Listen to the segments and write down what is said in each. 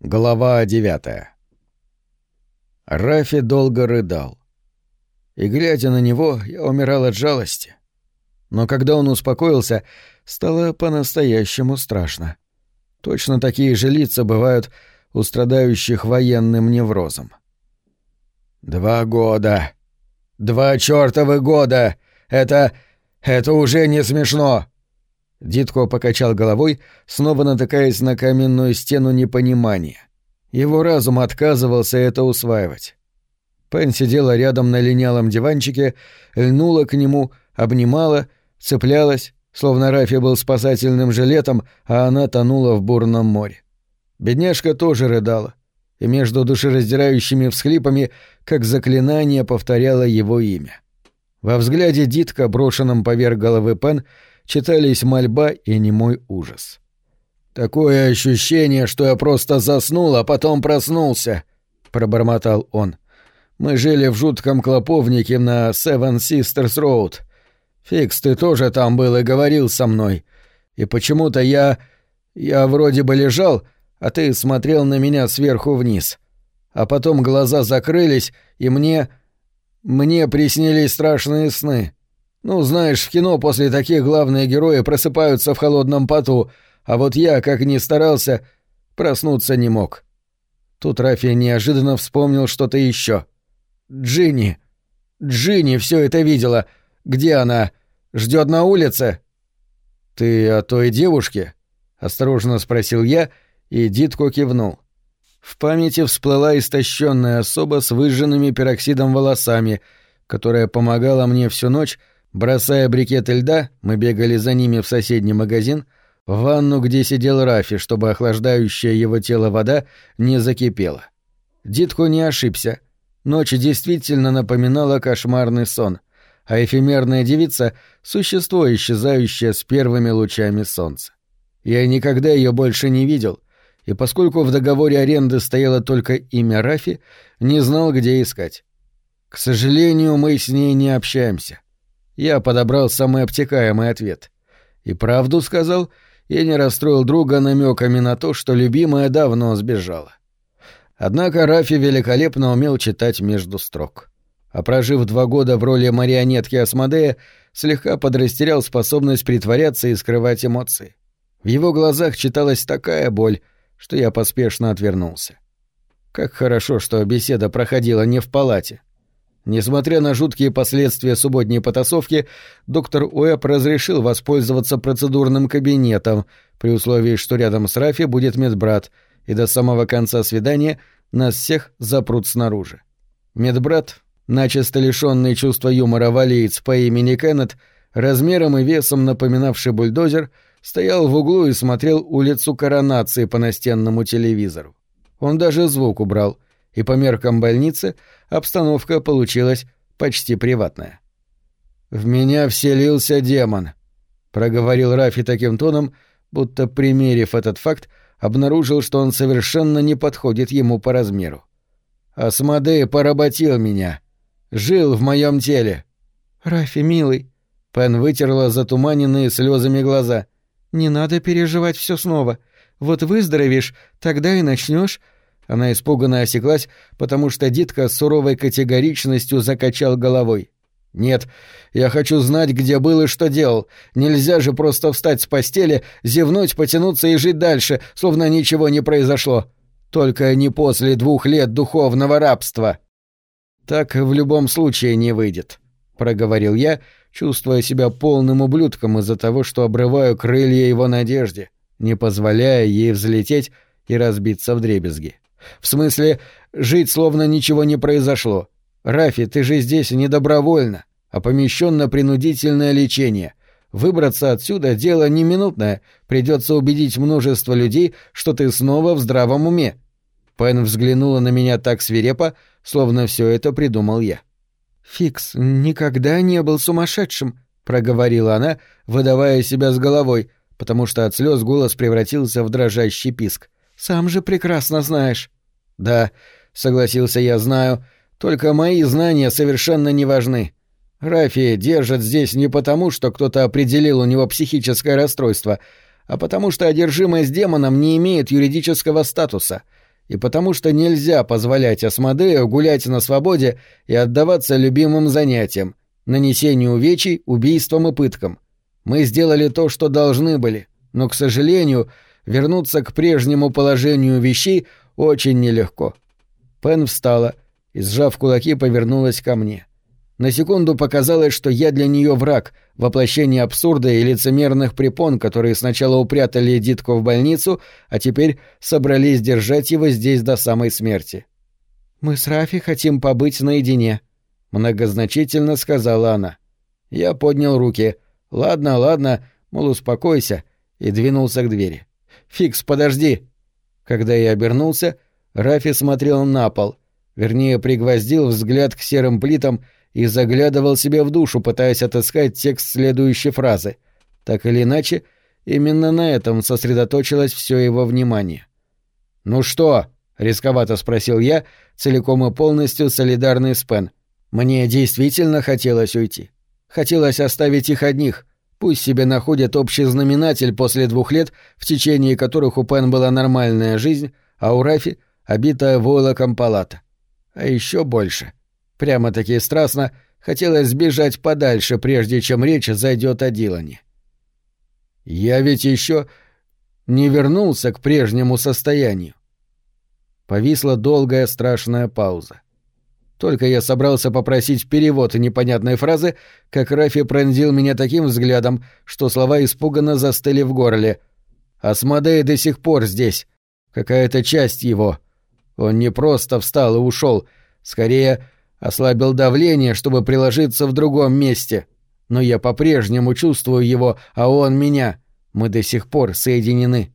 Глава девятая. Рафи долго рыдал. И, глядя на него, я умирал от жалости. Но когда он успокоился, стало по-настоящему страшно. Точно такие же лица бывают у страдающих военным неврозом. «Два года! Два чёртовых года! Это... это уже не смешно!» Дитко покачал головой, снова натыкаясь на каменную стену непонимания. Его разум отказывался это усваивать. Пен сидела рядом на линялом диванчике, льнула к нему, обнимала, цеплялась, словно Рафи был спасательным жилетом, а она тонула в бурном море. Бедняжка тоже рыдала, и между душераздирающими всхлипами, как заклинание, повторяла его имя. Во взгляде Дитка, брошенном поверх головы Пен, читались мольба и немой ужас. «Такое ощущение, что я просто заснул, а потом проснулся», — пробормотал он. «Мы жили в жутком клоповнике на Seven Sisters Road. Фикс, ты тоже там был и говорил со мной. И почему-то я... я вроде бы лежал, а ты смотрел на меня сверху вниз. А потом глаза закрылись, и мне... мне приснились страшные сны. Ну, знаешь, в кино после таких главные герои просыпаются в холодном поту, а вот я, как ни старался, проснуться не мог. Тут Рафи неожиданно вспомнил что-то еще. Джинни. Джинни все это видела. Где она? Ждет на улице? Ты о той девушке? Осторожно спросил я, и Дитко кивнул. В памяти всплыла истощенная особа с выжженными пероксидом волосами, которая помогала мне всю ночь Бросая брикеты льда, мы бегали за ними в соседний магазин, в ванну, где сидел Рафи, чтобы охлаждающая его тело вода не закипела. Дитко не ошибся. Ночь действительно напоминала кошмарный сон, а эфемерная девица — существо, исчезающее с первыми лучами солнца. Я никогда ее больше не видел, и поскольку в договоре аренды стояло только имя Рафи, не знал, где искать. К сожалению, мы с ней не общаемся. Я подобрал самый обтекаемый ответ. И правду сказал, я не расстроил друга намеками на то, что любимая давно сбежала. Однако Рафи великолепно умел читать между строк. А прожив два года в роли марионетки Асмодея, слегка подрастерял способность притворяться и скрывать эмоции. В его глазах читалась такая боль, что я поспешно отвернулся. Как хорошо, что беседа проходила не в палате. Несмотря на жуткие последствия субботней потасовки, доктор Уэбб разрешил воспользоваться процедурным кабинетом, при условии, что рядом с Рафи будет медбрат, и до самого конца свидания нас всех запрут снаружи. Медбрат, начисто лишенный чувства юмора валиец по имени Кеннет, размером и весом напоминавший бульдозер, стоял в углу и смотрел улицу коронации по настенному телевизору. Он даже звук убрал — и по меркам больницы обстановка получилась почти приватная. «В меня вселился демон», — проговорил Рафи таким тоном, будто, примерив этот факт, обнаружил, что он совершенно не подходит ему по размеру. «Асмодей поработил меня. Жил в моем теле». «Рафи, милый», — Пен вытерла затуманенные слезами глаза. «Не надо переживать все снова. Вот выздоровеешь, тогда и начнешь она испуганно осеклась, потому что Дитка с суровой категоричностью закачал головой. «Нет, я хочу знать, где был и что делал. Нельзя же просто встать с постели, зевнуть, потянуться и жить дальше, словно ничего не произошло. Только не после двух лет духовного рабства». «Так в любом случае не выйдет», — проговорил я, чувствуя себя полным ублюдком из-за того, что обрываю крылья его надежде, не позволяя ей взлететь и разбиться в дребезги. В смысле, жить словно ничего не произошло. Рафи, ты же здесь не добровольно, а помещен на принудительное лечение. Выбраться отсюда — дело не минутное, придется убедить множество людей, что ты снова в здравом уме. Пен взглянула на меня так свирепо, словно все это придумал я. «Фикс никогда не был сумасшедшим», — проговорила она, выдавая себя с головой, потому что от слез голос превратился в дрожащий писк. «Сам же прекрасно знаешь». «Да», — согласился я, знаю, только мои знания совершенно не важны. Рафи держат здесь не потому, что кто-то определил у него психическое расстройство, а потому что одержимость демоном не имеет юридического статуса. и потому что нельзя позволять Асмодею гулять на свободе и отдаваться любимым занятиям, нанесению увечий, убийствам и пыткам. Мы сделали то, что должны были, но, к сожалению, вернуться к прежнему положению вещей очень нелегко. Пен встала и, сжав кулаки, повернулась ко мне. На секунду показалось, что я для нее враг, воплощение абсурда и лицемерных препон, которые сначала упрятали Дитку в больницу, а теперь собрались держать его здесь до самой смерти. «Мы с Рафи хотим побыть наедине», — многозначительно сказала она. Я поднял руки. «Ладно, ладно, мол, успокойся», и двинулся к двери. «Фикс, подожди!» Когда я обернулся, Рафи смотрел на пол, вернее, пригвоздил взгляд к серым плитам и заглядывал себе в душу, пытаясь отыскать текст следующей фразы. Так или иначе, именно на этом сосредоточилось все его внимание. «Ну что?» — рисковато спросил я, целиком и полностью солидарный с Пен. Мне действительно хотелось уйти. Хотелось оставить их одних. Пусть себе находят общий знаменатель после двух лет, в течение которых у Пен была нормальная жизнь, а у Рафи — обитая войлоком палата. А еще больше. Прямо-таки страстно хотелось сбежать подальше, прежде чем речь зайдет о Дилане. Я ведь еще не вернулся к прежнему состоянию. Повисла долгая страшная пауза. Только я собрался попросить перевод непонятной фразы, как Рафи пронзил меня таким взглядом, что слова испуганно застыли в горле. Асмодей до сих пор здесь. Какая-то часть его. Он не просто встал и ушел, скорее ослабил давление, чтобы приложиться в другом месте. Но я по-прежнему чувствую его, а он меня. Мы до сих пор соединены.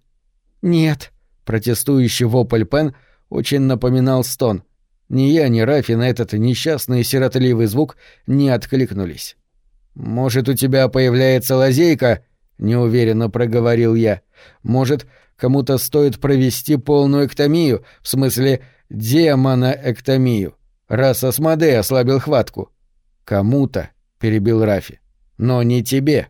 Нет, протестующий вопль Пен очень напоминал стон. Ни я, ни Рафи на этот несчастный сиротливый звук не откликнулись. «Может, у тебя появляется лазейка?» — неуверенно проговорил я. «Может, кому-то стоит провести полную эктомию, в смысле демоноэктомию?» раз Асмодей ослабил хватку. Кому-то, перебил Рафи. Но не тебе.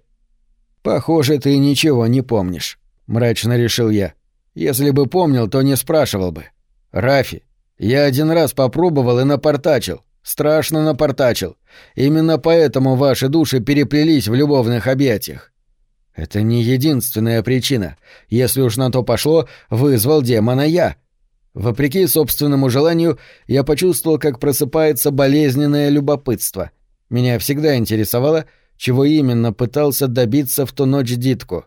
Похоже, ты ничего не помнишь, мрачно решил я. Если бы помнил, то не спрашивал бы. Рафи, я один раз попробовал и напортачил. Страшно напортачил. Именно поэтому ваши души переплелись в любовных объятиях. Это не единственная причина. Если уж на то пошло, вызвал демона я. Вопреки собственному желанию, я почувствовал, как просыпается болезненное любопытство. Меня всегда интересовало, чего именно пытался добиться в ту ночь Дитку.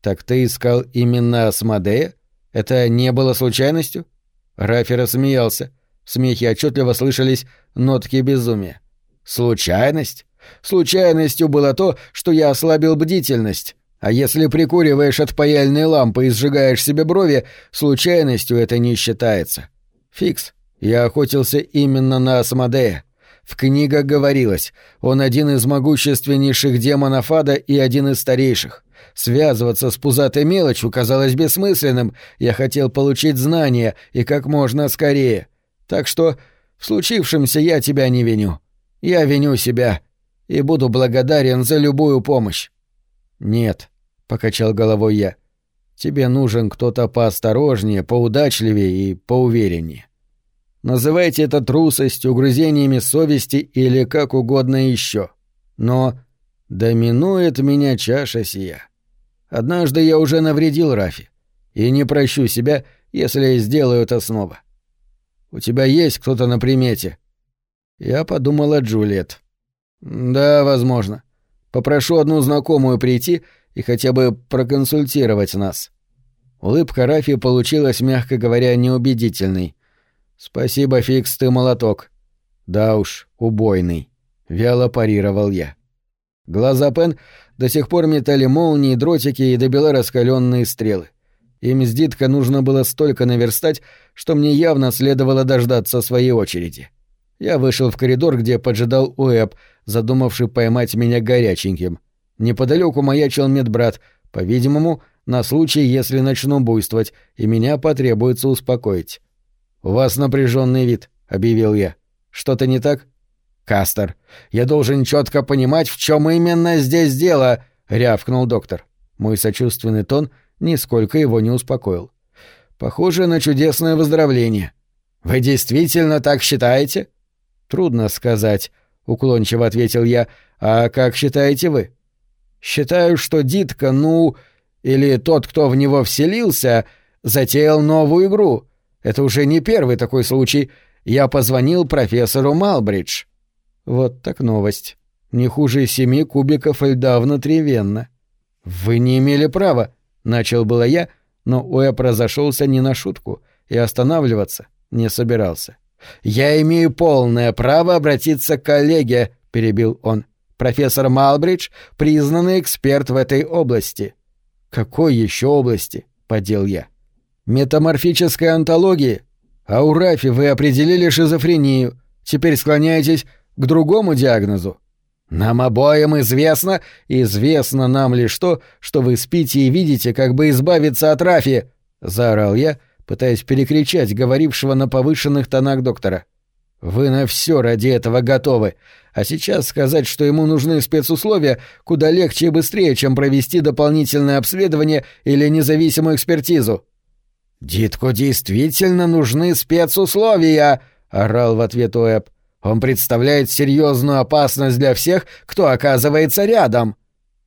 «Так ты искал именно Асмодея? Это не было случайностью?» Рафи рассмеялся. В смехе отчетливо слышались нотки безумия. «Случайность? Случайностью было то, что я ослабил бдительность. А если прикуриваешь от паяльной лампы и сжигаешь себе брови, случайностью это не считается. Фикс. Я охотился именно на Асмодея. В книгах говорилось, он один из могущественнейших демонов ада и один из старейших. Связываться с пузатой мелочью казалось бессмысленным, я хотел получить знания и как можно скорее. Так что в случившемся я тебя не виню. Я виню себя и буду благодарен за любую помощь. «Нет», — покачал головой я, — «тебе нужен кто-то поосторожнее, поудачливее и поувереннее. Называйте это трусостью, угрызениями совести или как угодно еще. Но доминует меня чаша сия. Однажды я уже навредил Рафи, и не прощу себя, если сделаю это снова. У тебя есть кто-то на примете?» Я подумал о Джульет. «Да, возможно. Попрошу одну знакомую прийти и хотя бы проконсультировать нас». Улыбка Рафи получилась, мягко говоря, неубедительной. «Спасибо, Фикс, ты молоток». «Да уж, убойный», — вяло парировал я. Глаза Пен до сих пор метали молнии, дротики и добила раскаленные стрелы. Им с Дитко нужно было столько наверстать, что мне явно следовало дождаться своей очереди. Я вышел в коридор, где поджидал Уэб, задумавший поймать меня горяченьким. Неподалеку маячил медбрат, по-видимому, на случай, если начну буйствовать, и меня потребуется успокоить. «У вас напряженный вид», — объявил я. «Что-то не так?» «Кастер, я должен четко понимать, в чем именно здесь дело», — рявкнул доктор. Мой сочувственный тон нисколько его не успокоил. Похоже на чудесное выздоровление. Вы действительно так считаете? Трудно сказать, уклончиво ответил я. А как считаете вы? Считаю, что Дитка, ну, или тот, кто в него вселился, затеял новую игру. Это уже не первый такой случай. Я позвонил профессору Малбридж. Вот так новость. Не хуже семи кубиков льда внутривенно. Вы не имели права, начал было я, но Уэб разошелся не на шутку и останавливаться не собирался. «Я имею полное право обратиться к коллеге», — перебил он. «Профессор Малбридж — признанный эксперт в этой области». «Какой еще области?» — подел я. «Метаморфической антологии. А у Рафи вы определили шизофрению. Теперь склоняетесь к другому диагнозу. Нам обоим известно, известно нам лишь то, что вы спите и видите, как бы избавиться от Рафи, заорал я, пытаясь перекричать говорившего на повышенных тонах доктора. Вы на все ради этого готовы, а сейчас сказать, что ему нужны спецусловия, куда легче и быстрее, чем провести дополнительное обследование или независимую экспертизу. Дитку действительно нужны спецусловия, орал в ответ Уэб. Он представляет серьезную опасность для всех, кто оказывается рядом.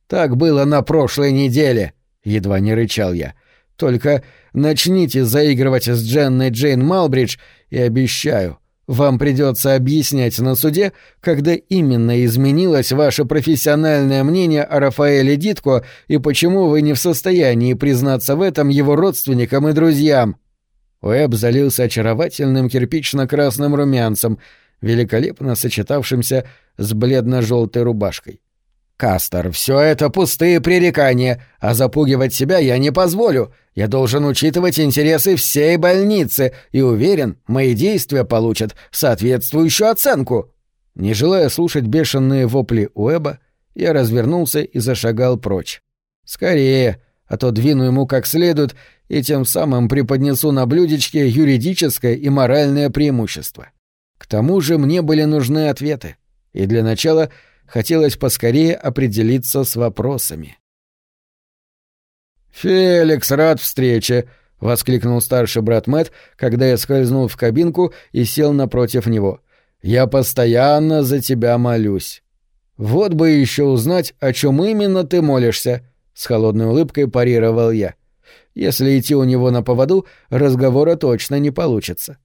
Так было на прошлой неделе, едва не рычал я. Только начните заигрывать с Дженной Джейн Малбридж, и обещаю, вам придется объяснять на суде, когда именно изменилось ваше профессиональное мнение о Рафаэле Дитко и почему вы не в состоянии признаться в этом его родственникам и друзьям. Уэб залился очаровательным кирпично-красным румянцем — великолепно сочетавшимся с бледно-желтой рубашкой. «Кастер, все это пустые пререкания, а запугивать себя я не позволю. Я должен учитывать интересы всей больницы и уверен, мои действия получат соответствующую оценку». Не желая слушать бешеные вопли Уэба, я развернулся и зашагал прочь. «Скорее, а то двину ему как следует и тем самым преподнесу на блюдечке юридическое и моральное преимущество. К тому же мне были нужны ответы, и для начала хотелось поскорее определиться с вопросами. «Феликс, рад встрече!» — воскликнул старший брат Мэт, когда я скользнул в кабинку и сел напротив него. «Я постоянно за тебя молюсь». «Вот бы еще узнать, о чем именно ты молишься», — с холодной улыбкой парировал я. «Если идти у него на поводу, разговора точно не получится».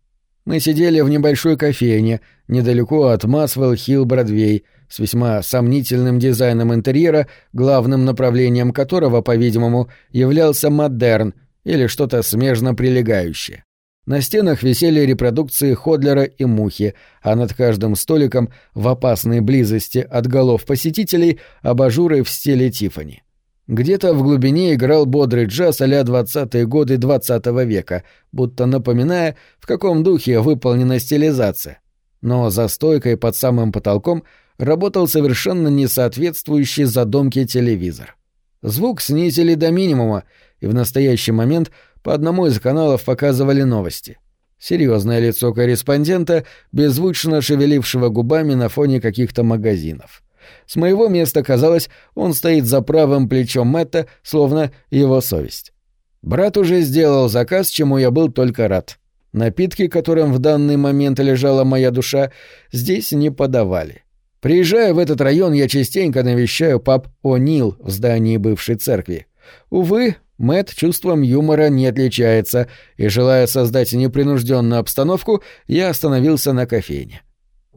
Мы сидели в небольшой кофейне, недалеко от Масвелл-Хилл-Бродвей, с весьма сомнительным дизайном интерьера, главным направлением которого, по-видимому, являлся модерн или что-то смежно прилегающее. На стенах висели репродукции Ходлера и Мухи, а над каждым столиком, в опасной близости от голов посетителей, абажуры в стиле Тиффани. Где-то в глубине играл бодрый джаз а-ля двадцатые годы двадцатого века, будто напоминая, в каком духе выполнена стилизация. Но за стойкой под самым потолком работал совершенно несоответствующий задумке телевизор. Звук снизили до минимума, и в настоящий момент по одному из каналов показывали новости. Серьезное лицо корреспондента, беззвучно шевелившего губами на фоне каких-то магазинов. С моего места казалось, он стоит за правым плечом Мэтта, словно его совесть. Брат уже сделал заказ, чему я был только рад. Напитки, которым в данный момент лежала моя душа, здесь не подавали. Приезжая в этот район, я частенько навещаю пап О'Нил в здании бывшей церкви. Увы, Мэт чувством юмора не отличается, и, желая создать непринужденную обстановку, я остановился на кофейне.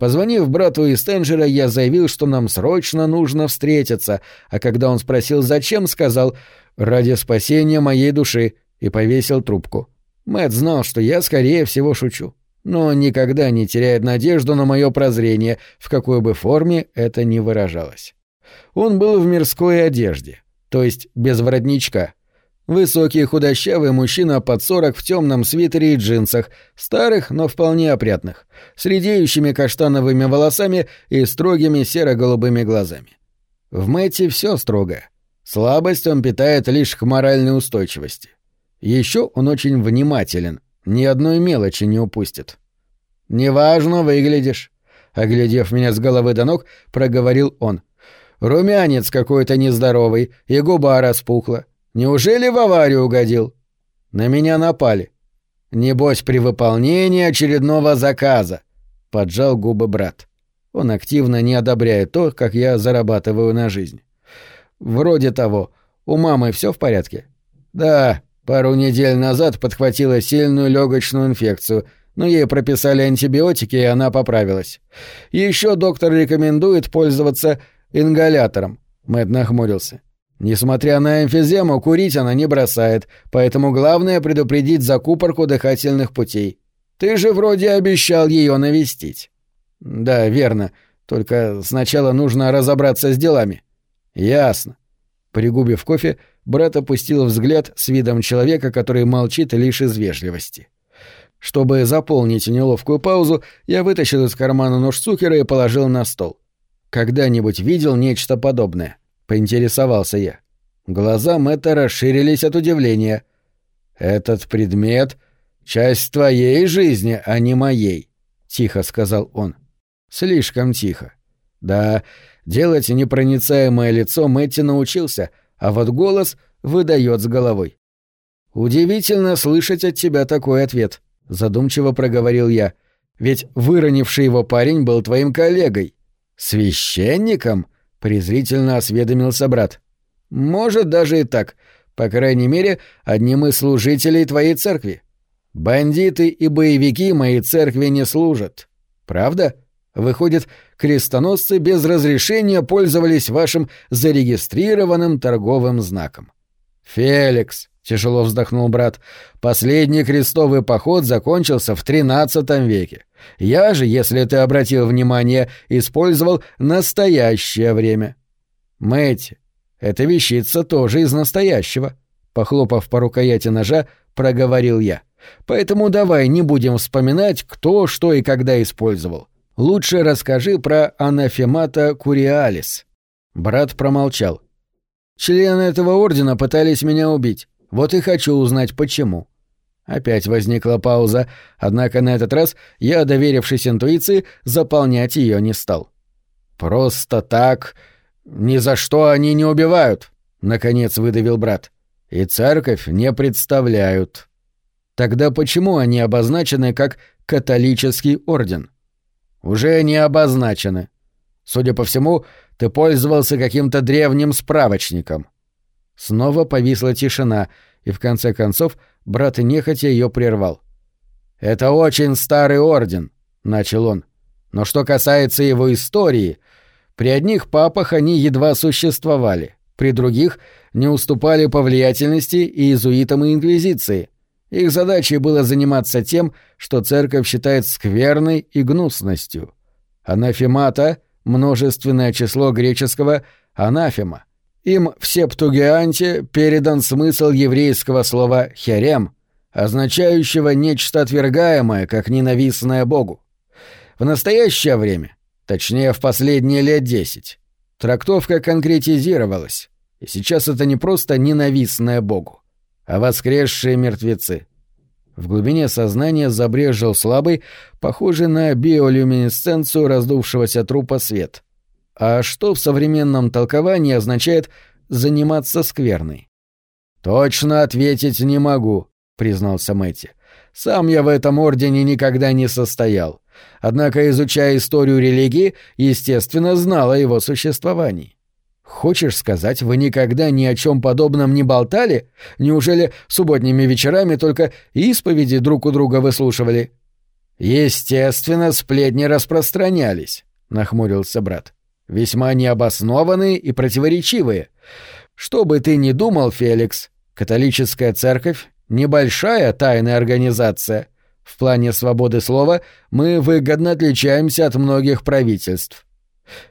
Позвонив брату из Тенджера, я заявил, что нам срочно нужно встретиться, а когда он спросил зачем, сказал «ради спасения моей души» и повесил трубку. Мэт знал, что я, скорее всего, шучу. Но никогда не теряет надежду на мое прозрение, в какой бы форме это ни выражалось. Он был в мирской одежде, то есть без воротничка, Высокий худощавый мужчина под сорок в темном свитере и джинсах, старых, но вполне опрятных, с редеющими каштановыми волосами и строгими серо-голубыми глазами. В Мэтте все строго. Слабость он питает лишь к моральной устойчивости. Еще он очень внимателен, ни одной мелочи не упустит. «Неважно выглядишь», — оглядев меня с головы до ног, проговорил он. «Румянец какой-то нездоровый, и губа распухла. Неужели в аварию угодил? На меня напали, Небось, при выполнении очередного заказа», — поджал губы брат. Он активно не одобряет то, как я зарабатываю на жизнь. «Вроде того. У мамы все в порядке?» «Да, пару недель назад подхватила сильную легочную инфекцию, но ей прописали антибиотики, и она поправилась. Еще доктор рекомендует пользоваться ингалятором», — Мэтт нахмурился. Несмотря на эмфизему, курить она не бросает, поэтому главное предупредить закупорку дыхательных путей. Ты же вроде обещал ее навестить. Да, верно. Только сначала нужно разобраться с делами. Ясно. Пригубив кофе, брат опустил взгляд с видом человека, который молчит лишь из вежливости. Чтобы заполнить неловкую паузу, я вытащил из кармана нож Цукера и положил на стол. Когда-нибудь видел нечто подобное? Поинтересовался я. Глаза Мэтта расширились от удивления. «Этот предмет — часть твоей жизни, а не моей», — тихо сказал он. «Слишком тихо. Да, делать непроницаемое лицо Мэтти научился, а вот голос выдает с головой. «Удивительно слышать от тебя такой ответ», — задумчиво проговорил я. «Ведь выронивший его парень был твоим коллегой». «Священником?» Презрительно осведомился брат. Может, даже и так. По крайней мере, одним из служителей твоей церкви. Бандиты и боевики моей церкви не служат. Правда? Выходит, крестоносцы без разрешения пользовались вашим зарегистрированным торговым знаком. Феликс, тяжело вздохнул брат, последний крестовый поход закончился в XIII веке. Я же, если ты обратил внимание, использовал настоящее время. Мэти, эта вещица тоже из настоящего. Похлопав по рукояти ножа, проговорил я. Поэтому давай не будем вспоминать, кто, что и когда использовал. Лучше расскажи про анафемата куриалис. Брат промолчал. Члены этого ордена пытались меня убить. Вот и хочу узнать, почему. Опять возникла пауза, однако на этот раз я, доверившись интуиции, заполнять ее не стал. «Просто так... Ни за что они не убивают!» — наконец выдавил брат. «И церковь не представляют». «Тогда почему они обозначены как католический орден?» «Уже не обозначены. Судя по всему, ты пользовался каким-то древним справочником». Снова повисла тишина, и в конце концов — брат нехотя ее прервал. «Это очень старый орден», — начал он. «Но что касается его истории, при одних папах они едва существовали, при других не уступали по влиятельности и иезуитам и инквизиции. Их задачей было заниматься тем, что церковь считает скверной и гнусностью. Анафемата — множественное число греческого «анафема», им в Септугианте передан смысл еврейского слова «херем», означающего нечто отвергаемое, как ненавистное Богу. В настоящее время, точнее в последние лет десять, трактовка конкретизировалась, и сейчас это не просто ненавистное Богу, а воскресшие мертвецы. В глубине сознания забрежил слабый, похожий на биолюминесценцию раздувшегося трупа свет — а что в современном толковании означает «заниматься скверной»? «Точно ответить не могу», — признался Мэтти. «Сам я в этом ордене никогда не состоял. Однако, изучая историю религии, естественно, знал о его существовании». «Хочешь сказать, вы никогда ни о чем подобном не болтали? Неужели субботними вечерами только исповеди друг у друга выслушивали?» «Естественно, сплетни распространялись», — нахмурился брат весьма необоснованные и противоречивые. Что бы ты ни думал, Феликс, католическая церковь — небольшая тайная организация. В плане свободы слова мы выгодно отличаемся от многих правительств.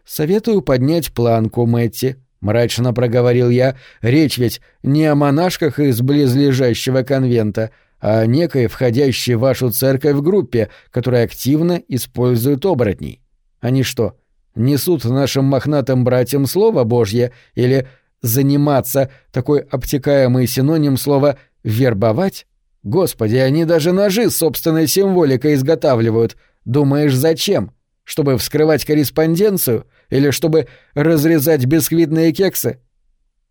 Советую поднять планку, Мэтти, — мрачно проговорил я. Речь ведь не о монашках из близлежащего конвента, а о некой входящей в вашу церковь группе, которая активно использует оборотней. Они что, несут нашим мохнатым братьям Слово Божье или «заниматься» — такой обтекаемый синоним слова «вербовать»? Господи, они даже ножи с собственной символикой изготавливают. Думаешь, зачем? Чтобы вскрывать корреспонденцию? Или чтобы разрезать бисквитные кексы?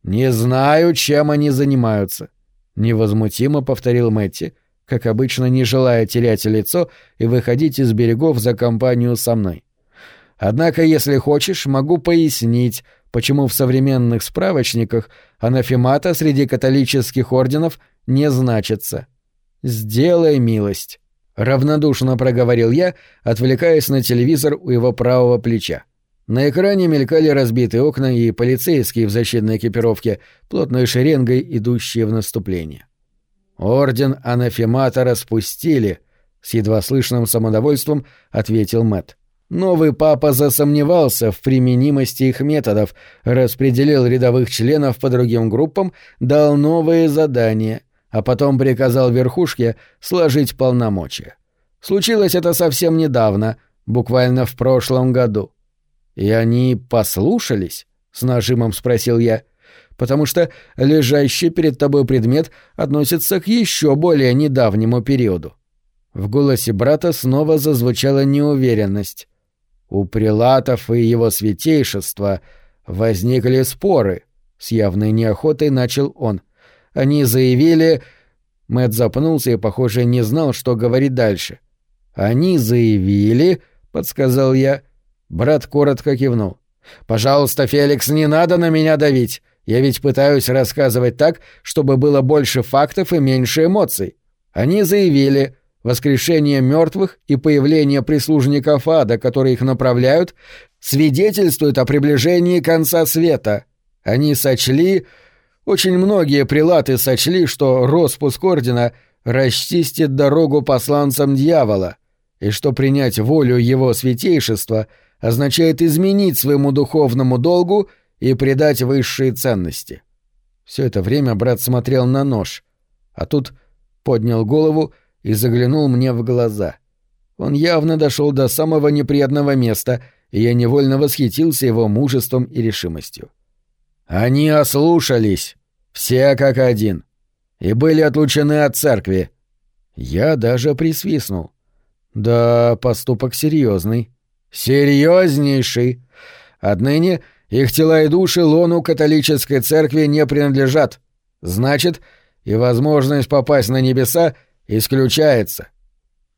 Не знаю, чем они занимаются. Невозмутимо повторил Мэтти, как обычно не желая терять лицо и выходить из берегов за компанию со мной. Однако, если хочешь, могу пояснить, почему в современных справочниках анафемата среди католических орденов не значится. «Сделай милость», — равнодушно проговорил я, отвлекаясь на телевизор у его правого плеча. На экране мелькали разбитые окна и полицейские в защитной экипировке, плотной шеренгой, идущие в наступление. «Орден анафемата распустили», — с едва слышным самодовольством ответил Мэтт. Новый папа засомневался в применимости их методов, распределил рядовых членов по другим группам, дал новые задания, а потом приказал верхушке сложить полномочия. Случилось это совсем недавно, буквально в прошлом году. «И они послушались?» — с нажимом спросил я. «Потому что лежащий перед тобой предмет относится к еще более недавнему периоду». В голосе брата снова зазвучала неуверенность. У прилатов и его святейшества возникли споры. С явной неохотой начал он. Они заявили... Мэт запнулся и, похоже, не знал, что говорить дальше. «Они заявили...» — подсказал я. Брат коротко кивнул. «Пожалуйста, Феликс, не надо на меня давить. Я ведь пытаюсь рассказывать так, чтобы было больше фактов и меньше эмоций. Они заявили, Воскрешение мертвых и появление прислужников ада, которые их направляют, свидетельствует о приближении конца света. Они сочли... Очень многие прилаты сочли, что распуск ордена расчистит дорогу посланцам дьявола, и что принять волю его святейшества означает изменить своему духовному долгу и предать высшие ценности. Все это время брат смотрел на нож, а тут поднял голову заглянул мне в глаза. Он явно дошел до самого неприятного места, и я невольно восхитился его мужеством и решимостью. Они ослушались, все как один, и были отлучены от церкви. Я даже присвистнул. Да, поступок серьезный. Серьезнейший. Отныне их тела и души лону католической церкви не принадлежат. Значит, и возможность попасть на небеса — исключается.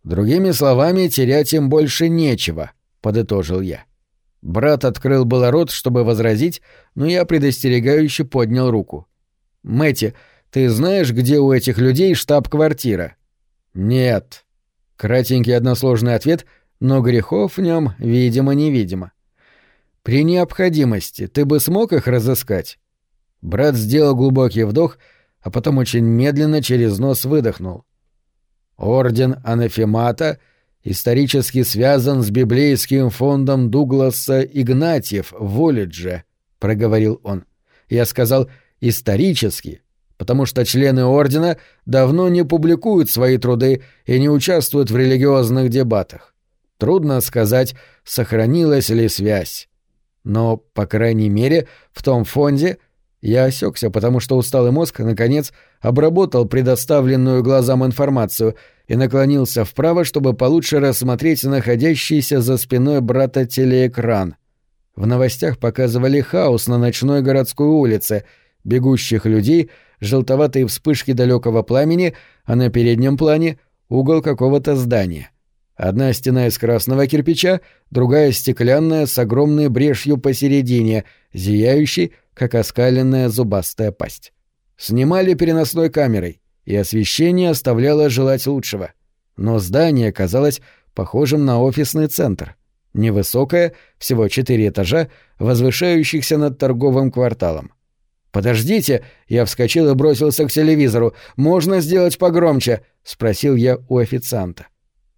Другими словами, терять им больше нечего, подытожил я. Брат открыл было рот, чтобы возразить, но я предостерегающе поднял руку. Мэти, ты знаешь, где у этих людей штаб-квартира? Нет. Кратенький односложный ответ, но грехов в нем, видимо-невидимо. При необходимости ты бы смог их разыскать? Брат сделал глубокий вдох, а потом очень медленно через нос выдохнул. Орден Анафемата исторически связан с библейским фондом Дугласа Игнатьев в Волидже, проговорил он. Я сказал «исторически», потому что члены Ордена давно не публикуют свои труды и не участвуют в религиозных дебатах. Трудно сказать, сохранилась ли связь. Но, по крайней мере, в том фонде — я осекся, потому что усталый мозг, наконец, обработал предоставленную глазам информацию и наклонился вправо, чтобы получше рассмотреть находящийся за спиной брата телеэкран. В новостях показывали хаос на ночной городской улице, бегущих людей, желтоватые вспышки далекого пламени, а на переднем плане — угол какого-то здания. Одна стена из красного кирпича, другая стеклянная с огромной брешью посередине, зияющей, как оскаленная зубастая пасть. Снимали переносной камерой, и освещение оставляло желать лучшего. Но здание казалось похожим на офисный центр. Невысокое, всего четыре этажа, возвышающихся над торговым кварталом. «Подождите!» — я вскочил и бросился к телевизору. «Можно сделать погромче?» — спросил я у официанта.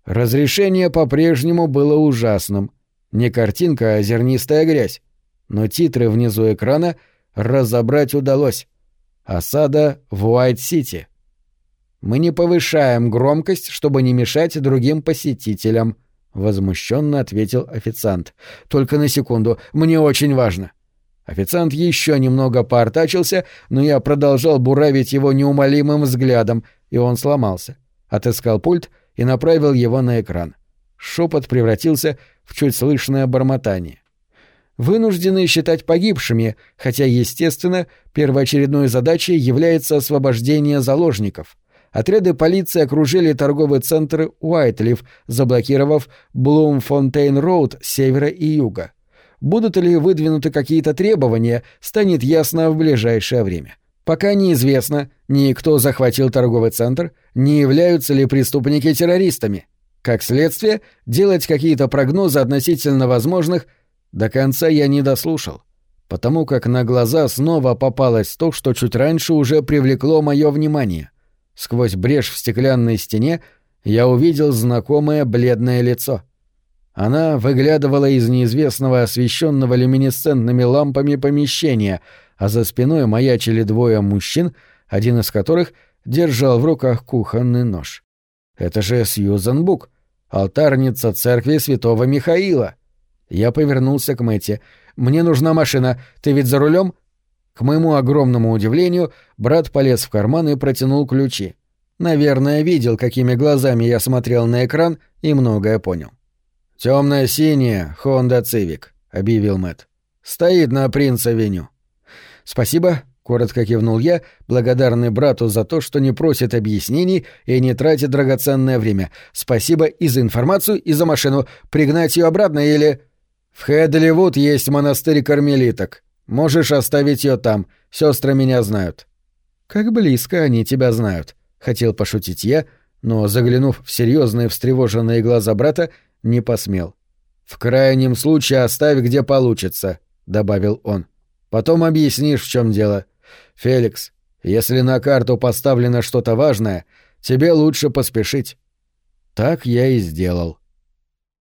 Разрешение по-прежнему было ужасным. Не картинка, а зернистая грязь но титры внизу экрана разобрать удалось. Осада в Уайт-Сити. Мы не повышаем громкость, чтобы не мешать другим посетителям, возмущенно ответил официант. Только на секунду, мне очень важно. Официант еще немного поортачился, но я продолжал буравить его неумолимым взглядом, и он сломался. Отыскал пульт и направил его на экран. Шепот превратился в чуть слышное бормотание вынуждены считать погибшими, хотя, естественно, первоочередной задачей является освобождение заложников. Отряды полиции окружили торговый центр Уайтлиф, заблокировав Блумфонтейн-Роуд с севера и юга. Будут ли выдвинуты какие-то требования, станет ясно в ближайшее время. Пока неизвестно ни кто захватил торговый центр, ни являются ли преступники террористами. Как следствие, делать какие-то прогнозы относительно возможных до конца я не дослушал, потому как на глаза снова попалось то, что чуть раньше уже привлекло мое внимание. Сквозь брешь в стеклянной стене я увидел знакомое бледное лицо. Она выглядывала из неизвестного освещенного люминесцентными лампами помещения, а за спиной маячили двое мужчин, один из которых держал в руках кухонный нож. Это же Сьюзан Бук, алтарница церкви святого Михаила. Я повернулся к Мэти. «Мне нужна машина. Ты ведь за рулем? К моему огромному удивлению, брат полез в карман и протянул ключи. Наверное, видел, какими глазами я смотрел на экран и многое понял. «Темно-синяя Honda Civic», — объявил Мэт. «Стоит на Принц-авеню». «Спасибо», — коротко кивнул я, благодарный брату за то, что не просит объяснений и не тратит драгоценное время. «Спасибо и за информацию, и за машину. Пригнать ее обратно или...» «В Хедливуд есть монастырь кармелиток. Можешь оставить ее там. Сестры меня знают». «Как близко они тебя знают», — хотел пошутить я, но, заглянув в серьезные встревоженные глаза брата, не посмел. «В крайнем случае оставь, где получится», — добавил он. «Потом объяснишь, в чем дело. Феликс, если на карту поставлено что-то важное, тебе лучше поспешить». Так я и сделал.